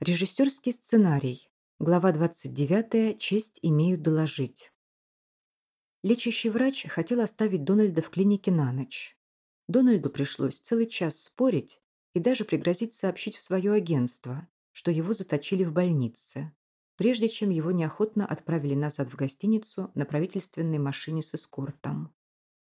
Режиссерский сценарий. Глава 29. Честь имею доложить. Лечащий врач хотел оставить Дональда в клинике на ночь. Дональду пришлось целый час спорить и даже пригрозить сообщить в свое агентство, что его заточили в больнице, прежде чем его неохотно отправили назад в гостиницу на правительственной машине с эскортом.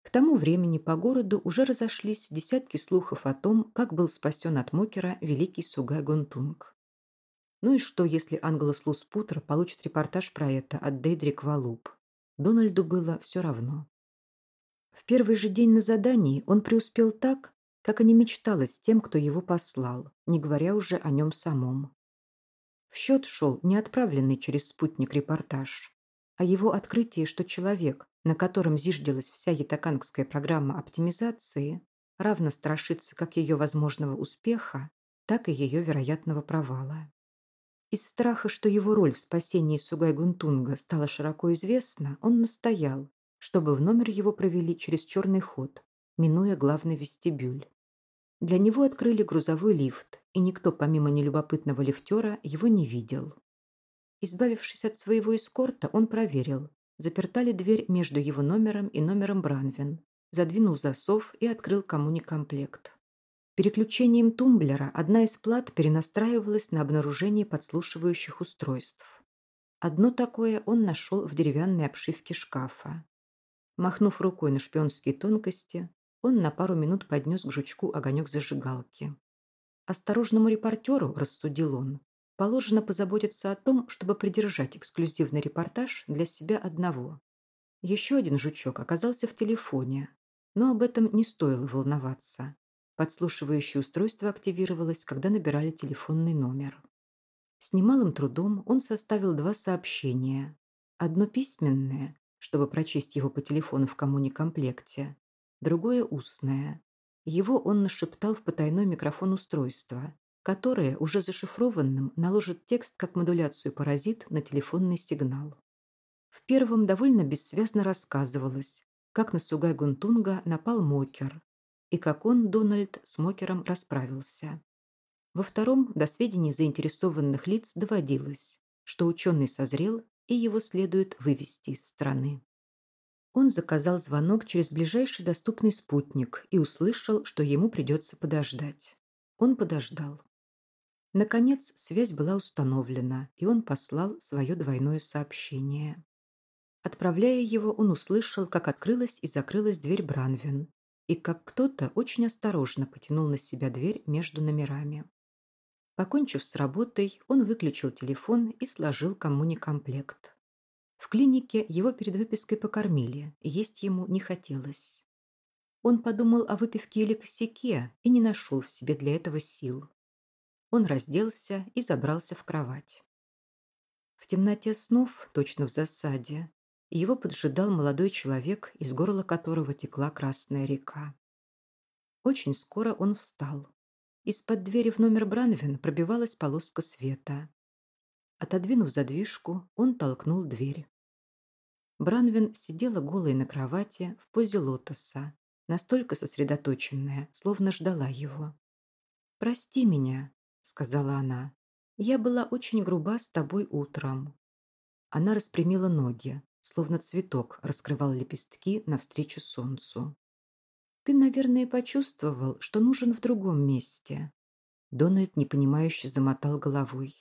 К тому времени по городу уже разошлись десятки слухов о том, как был спасен от Мокера великий Сугай Гунтунг. Ну и что, если Англос Луспутер получит репортаж про это от Дейдрик Валуп? Дональду было все равно. В первый же день на задании он преуспел так, как и не мечталось тем, кто его послал, не говоря уже о нем самом. В счет шел не отправленный через спутник репортаж, а его открытие, что человек, на котором зиждилась вся ятакангская программа оптимизации, равно страшится как ее возможного успеха, так и ее вероятного провала. Из страха, что его роль в спасении Сугай-Гунтунга стала широко известна, он настоял, чтобы в номер его провели через черный ход, минуя главный вестибюль. Для него открыли грузовой лифт, и никто, помимо нелюбопытного лифтера, его не видел. Избавившись от своего эскорта, он проверил, заперта ли дверь между его номером и номером Бранвин, задвинул засов и открыл коммуникомплект. Переключением тумблера одна из плат перенастраивалась на обнаружение подслушивающих устройств. Одно такое он нашел в деревянной обшивке шкафа. Махнув рукой на шпионские тонкости, он на пару минут поднес к жучку огонек зажигалки. Осторожному репортеру, рассудил он, положено позаботиться о том, чтобы придержать эксклюзивный репортаж для себя одного. Еще один жучок оказался в телефоне, но об этом не стоило волноваться. Подслушивающее устройство активировалось, когда набирали телефонный номер. С немалым трудом он составил два сообщения. Одно письменное, чтобы прочесть его по телефону в коммуникомплекте, другое устное. Его он нашептал в потайной микрофон устройства, которое уже зашифрованным наложит текст как модуляцию паразит на телефонный сигнал. В первом довольно бессвязно рассказывалось, как на Сугай Гунтунга напал Мокер, и как он, Дональд, с Мокером расправился. Во втором до сведений заинтересованных лиц доводилось, что ученый созрел и его следует вывести из страны. Он заказал звонок через ближайший доступный спутник и услышал, что ему придется подождать. Он подождал. Наконец, связь была установлена, и он послал свое двойное сообщение. Отправляя его, он услышал, как открылась и закрылась дверь Бранвин, и как кто-то очень осторожно потянул на себя дверь между номерами. Покончив с работой, он выключил телефон и сложил коммуникомплект. В клинике его перед выпиской покормили, есть ему не хотелось. Он подумал о выпивке или косяке и не нашел в себе для этого сил. Он разделся и забрался в кровать. В темноте снов, точно в засаде, его поджидал молодой человек, из горла которого текла Красная река. Очень скоро он встал. Из-под двери в номер Бранвин пробивалась полоска света. Отодвинув задвижку, он толкнул дверь. Бранвин сидела голой на кровати в позе лотоса, настолько сосредоточенная, словно ждала его. «Прости меня», — сказала она. «Я была очень груба с тобой утром». Она распрямила ноги, словно цветок раскрывал лепестки навстречу солнцу. «Ты, наверное, почувствовал, что нужен в другом месте». Дональд непонимающе замотал головой.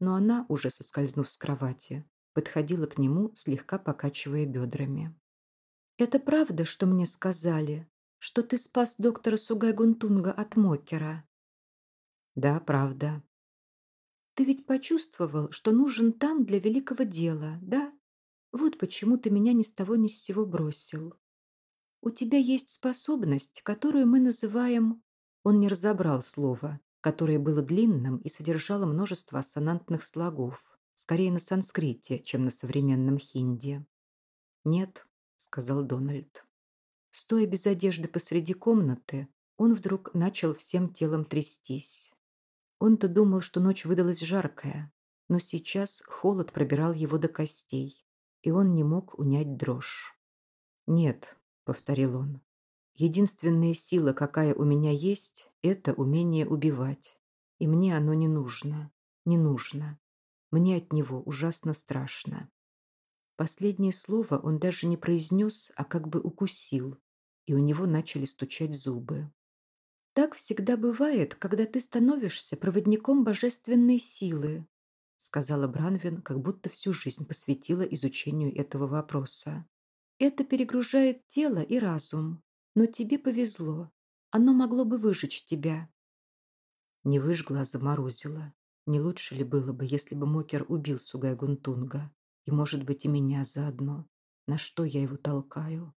Но она, уже соскользнув с кровати, подходила к нему, слегка покачивая бедрами. «Это правда, что мне сказали, что ты спас доктора Сугай-Гунтунга от Мокера?» «Да, правда». «Ты ведь почувствовал, что нужен там для великого дела, да?» Вот почему ты меня ни с того ни с сего бросил. У тебя есть способность, которую мы называем... Он не разобрал слово, которое было длинным и содержало множество ассонантных слогов, скорее на санскрите, чем на современном хинди. «Нет», — сказал Дональд. Стоя без одежды посреди комнаты, он вдруг начал всем телом трястись. Он-то думал, что ночь выдалась жаркая, но сейчас холод пробирал его до костей и он не мог унять дрожь. «Нет», — повторил он, — «единственная сила, какая у меня есть, это умение убивать, и мне оно не нужно. Не нужно. Мне от него ужасно страшно». Последнее слово он даже не произнес, а как бы укусил, и у него начали стучать зубы. «Так всегда бывает, когда ты становишься проводником божественной силы», сказала Бранвин, как будто всю жизнь посвятила изучению этого вопроса. «Это перегружает тело и разум, но тебе повезло. Оно могло бы выжечь тебя». Не выжгла, а заморозила. Не лучше ли было бы, если бы Мокер убил Сугай Гунтунга? И, может быть, и меня заодно. На что я его толкаю?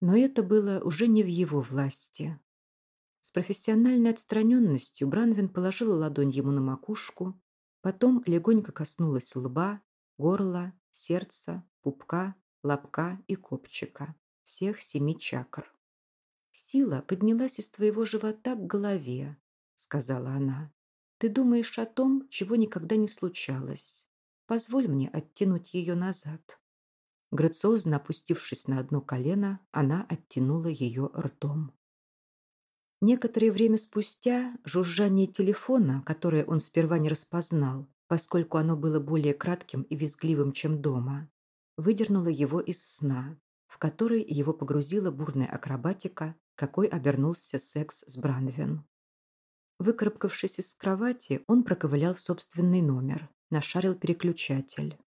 Но это было уже не в его власти. С профессиональной отстраненностью Бранвин положила ладонь ему на макушку, потом легонько коснулась лба, горла, сердца, пупка, лобка и копчика, всех семи чакр. «Сила поднялась из твоего живота к голове», — сказала она. «Ты думаешь о том, чего никогда не случалось. Позволь мне оттянуть ее назад». Грациозно опустившись на одно колено, она оттянула ее ртом. Некоторое время спустя жужжание телефона, которое он сперва не распознал, поскольку оно было более кратким и визгливым, чем дома, выдернуло его из сна, в который его погрузила бурная акробатика, какой обернулся секс с Бранвин. Выкарабкавшись из кровати, он проковылял в собственный номер, нашарил переключатель.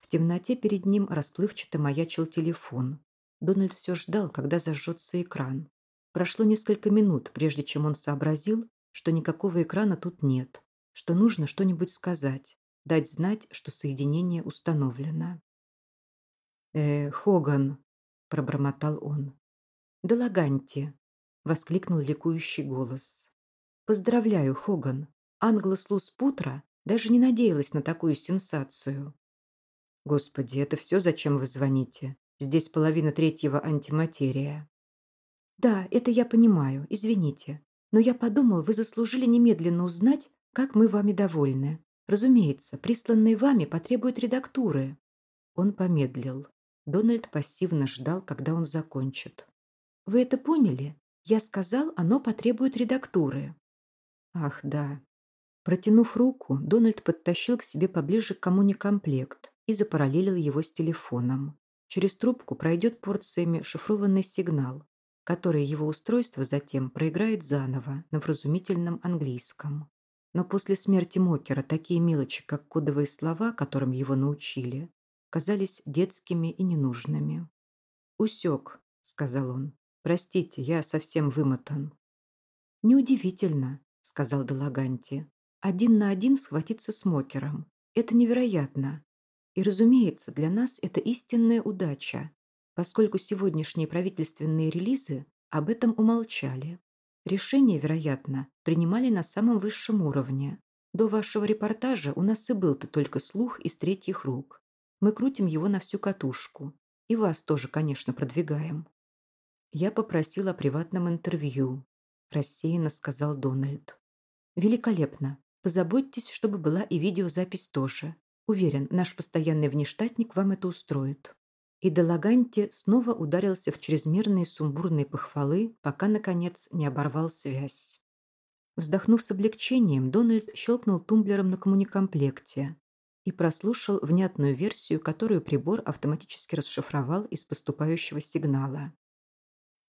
В темноте перед ним расплывчато маячил телефон. Дональд все ждал, когда зажжется экран, Прошло несколько минут, прежде чем он сообразил, что никакого экрана тут нет, что нужно что-нибудь сказать, дать знать, что соединение установлено. «Э, Хоган», — пробормотал он. «Делаганти», — воскликнул ликующий голос. «Поздравляю, Хоган. Англослус Путра даже не надеялась на такую сенсацию». «Господи, это все, зачем вы звоните? Здесь половина третьего антиматерия». «Да, это я понимаю, извините. Но я подумал, вы заслужили немедленно узнать, как мы вами довольны. Разумеется, присланные вами потребуют редактуры». Он помедлил. Дональд пассивно ждал, когда он закончит. «Вы это поняли? Я сказал, оно потребует редактуры». «Ах, да». Протянув руку, Дональд подтащил к себе поближе коммуникомплект и запараллелил его с телефоном. Через трубку пройдет порциями шифрованный сигнал, который его устройство затем проиграет заново на вразумительном английском. Но после смерти Мокера такие мелочи, как кодовые слова, которым его научили, казались детскими и ненужными. «Усек», — сказал он. «Простите, я совсем вымотан». «Неудивительно», — сказал Делаганти. «Один на один схватиться с Мокером. Это невероятно. И, разумеется, для нас это истинная удача, поскольку сегодняшние правительственные релизы об этом умолчали. Решения, вероятно, принимали на самом высшем уровне. До вашего репортажа у нас и был-то только слух из третьих рук. Мы крутим его на всю катушку. И вас тоже, конечно, продвигаем. Я попросил о приватном интервью, рассеянно сказал Дональд. Великолепно. Позаботьтесь, чтобы была и видеозапись тоже. Уверен, наш постоянный внештатник вам это устроит и Делаганти снова ударился в чрезмерные сумбурные похвалы, пока, наконец, не оборвал связь. Вздохнув с облегчением, Дональд щелкнул тумблером на коммуникомплекте и прослушал внятную версию, которую прибор автоматически расшифровал из поступающего сигнала.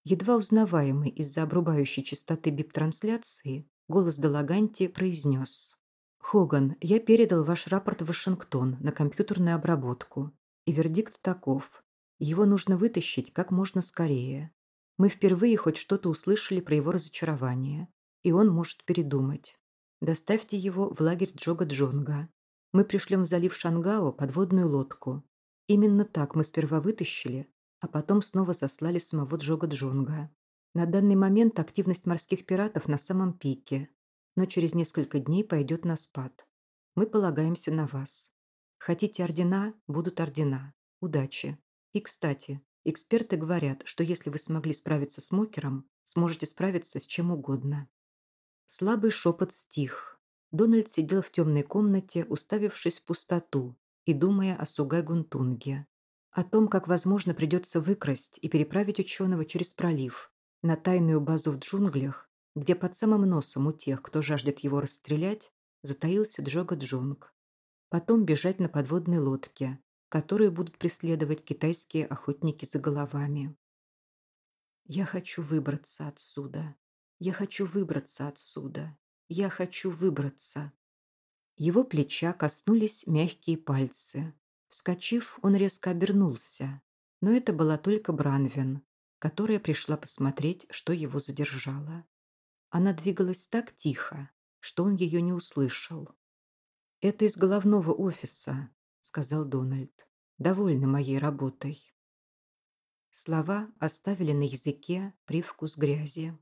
Едва узнаваемый из-за обрубающей частоты бип-трансляции, голос Делаганти произнес. «Хоган, я передал ваш рапорт в Вашингтон на компьютерную обработку, и вердикт таков. Его нужно вытащить как можно скорее. Мы впервые хоть что-то услышали про его разочарование, и он может передумать. Доставьте его в лагерь Джога Джонга. Мы пришлем в залив Шангао подводную лодку. Именно так мы сперва вытащили, а потом снова заслали самого Джога Джонга. На данный момент активность морских пиратов на самом пике, но через несколько дней пойдет на спад. Мы полагаемся на вас. Хотите ордена – будут ордена. Удачи. И, кстати, эксперты говорят, что если вы смогли справиться с Мокером, сможете справиться с чем угодно. Слабый шепот стих. Дональд сидел в темной комнате, уставившись в пустоту и думая о Сугай-Гунтунге. О том, как, возможно, придется выкрасть и переправить ученого через пролив на тайную базу в джунглях, где под самым носом у тех, кто жаждет его расстрелять, затаился Джога Джонг. Потом бежать на подводной лодке, которую будут преследовать китайские охотники за головами. «Я хочу выбраться отсюда. Я хочу выбраться отсюда. Я хочу выбраться». Его плеча коснулись мягкие пальцы. Вскочив, он резко обернулся. Но это была только Бранвин, которая пришла посмотреть, что его задержало. Она двигалась так тихо, что он ее не услышал. «Это из головного офиса», — сказал Дональд. «Довольно моей работой». Слова оставили на языке привкус грязи.